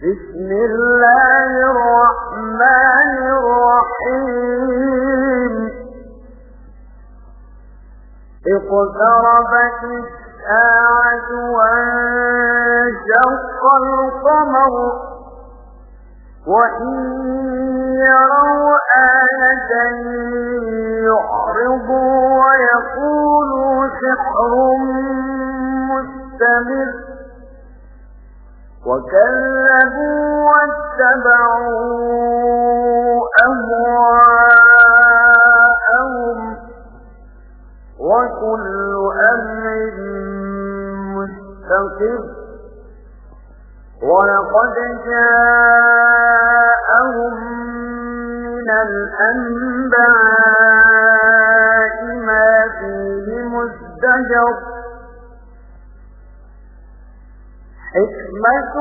بسم الله الرحمن الرحيم. اقتربت الساعة وانشق القمر وإن يروا مستقر. ولقد جاءهم من الأنباء ما فيه مزدجر. حكمة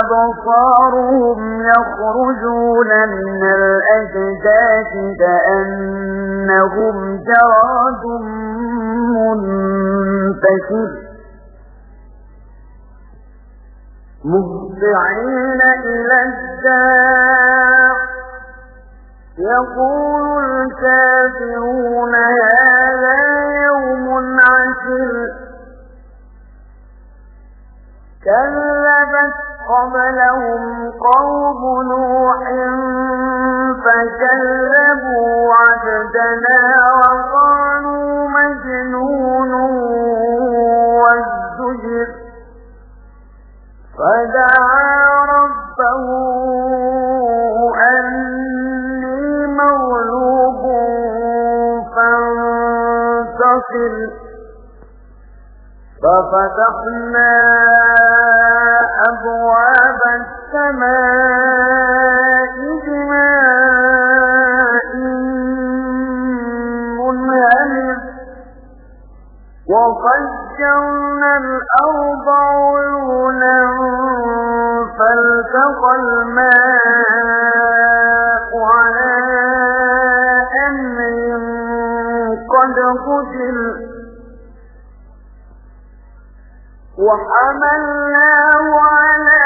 أبصارهم يخرجون من الأجداث كأنهم جراد منتشر. مهطعين إلى الداع. يقول الكافرون قبلهم قوم نوح فكذبوا عبدنا وقالوا مجنون والزجر فدعا ربه أني مغلوب فانتصر. ففتحنا أبواب السماء بماء منهمر وفجرنا الأرض عيونا فالتقى الماء على أمر قد قتل وحملناه على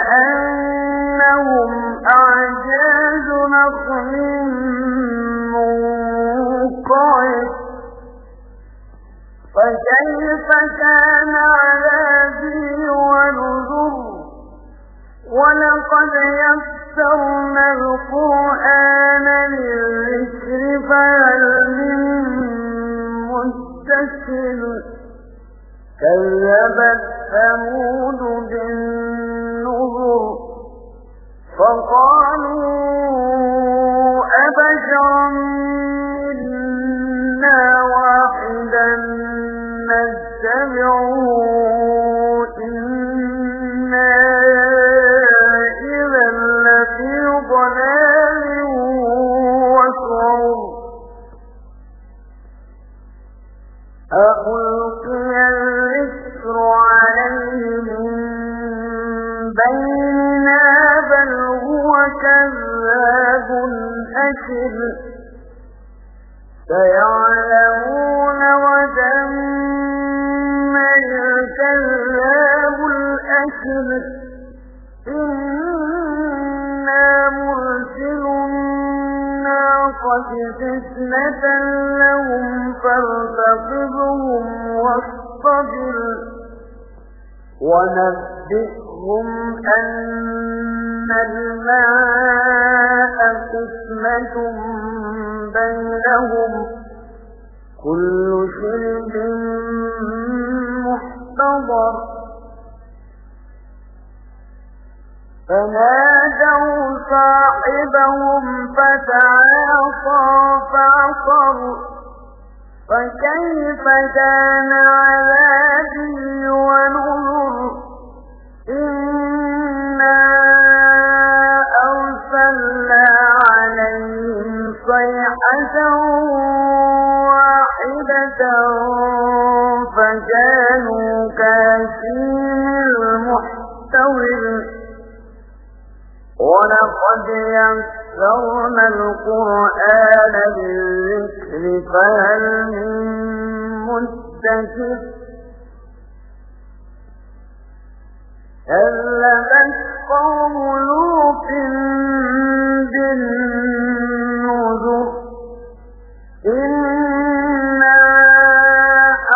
كأنهم أعجاز نخل منقعد فكيف كان عذابي ونذر ولقد يسرنا القرآن للذكر فهل من مدكر كذبت ثمود بيننا بل هو كذاب أشر سيعلمون ودم الكذاب الأشر إنا مرسل الناقة فتنة لهم فارتقبهم واصطبر ونبئهم أن الماء قسمة بينهم كل شرب محتضر فنادوا صاحبهم فتعاصى فعصر فكيف كان عذابي ونذر إنا أرسلنا عليهم صيحة واحدة فكانوا كاشين المحتوى ولقد يسرنا القرآن للذكر فهل من مدكر كذبت قوم لوط بالنذر إنا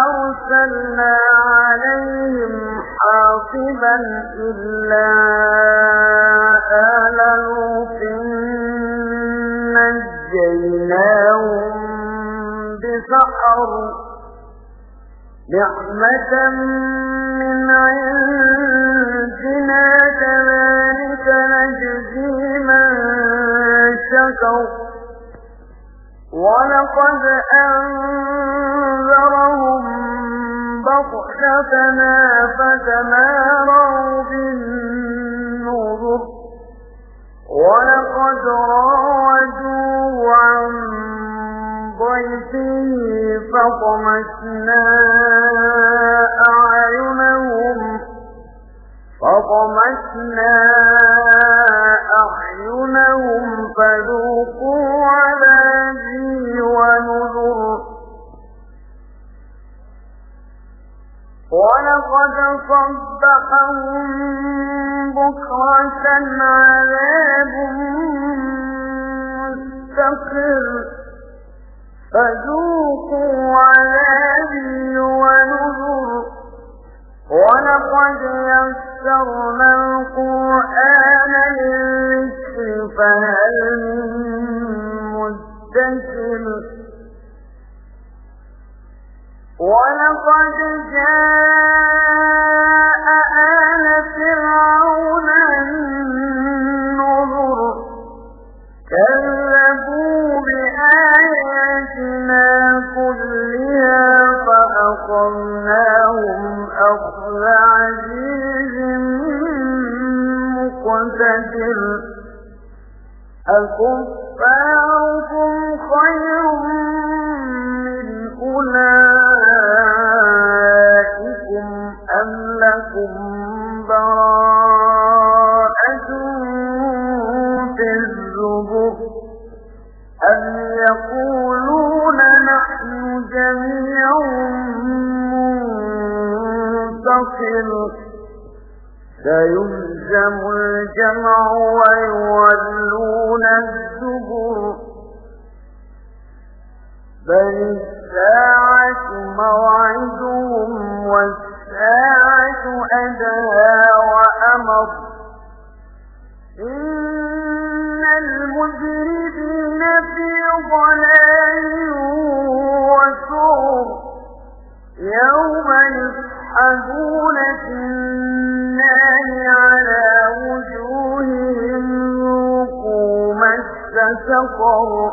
أرسلنا عليهم حاصبا إلا آل لوط نجيناهم بسحر نعمة من عندنا كذلك نجزي من شكر ولقد أنذرهم بطشتنا فتماروا بالنظر ولقد راودوا عن ضيفه فطمسنا فطمسنا أعينهم فذوقوا عذابي ونذر ولقد صبحهم بكرة عذاب مستقر فذوقوا عذابي ونذر ولقد يسرنا القرآن للذكر فهل من مدكر؟ ولقد جاء فأخذناهم أخذ عزيز مقتدر. أكفاركم خير من أولئكم أم لكم براءة بل الساعة موعدهم والساعة أدهى وأمر إن المجرمين في ضلال وسعر يوم يسحبون في النار على وجوههم ذوقوا مس سقر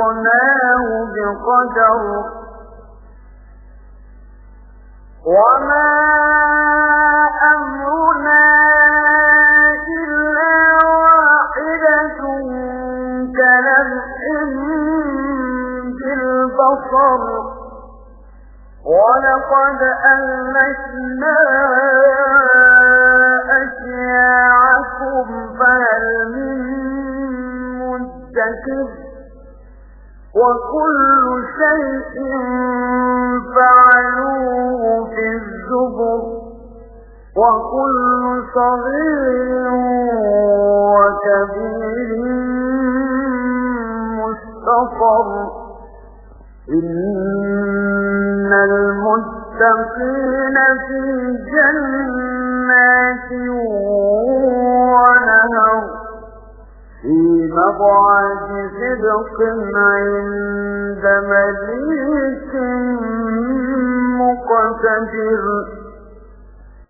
فقدرناه بقدر وما أمرنا إلا واحدة كلمح بالبصر ولقد أهلكنا أشياعكم فهل من مدكر وكل شيء فعلوه في الزبر وكل صغير وكبير مستقر. إن المتقين في جنات ونهر في مضعج صدق عند مليك مقتدر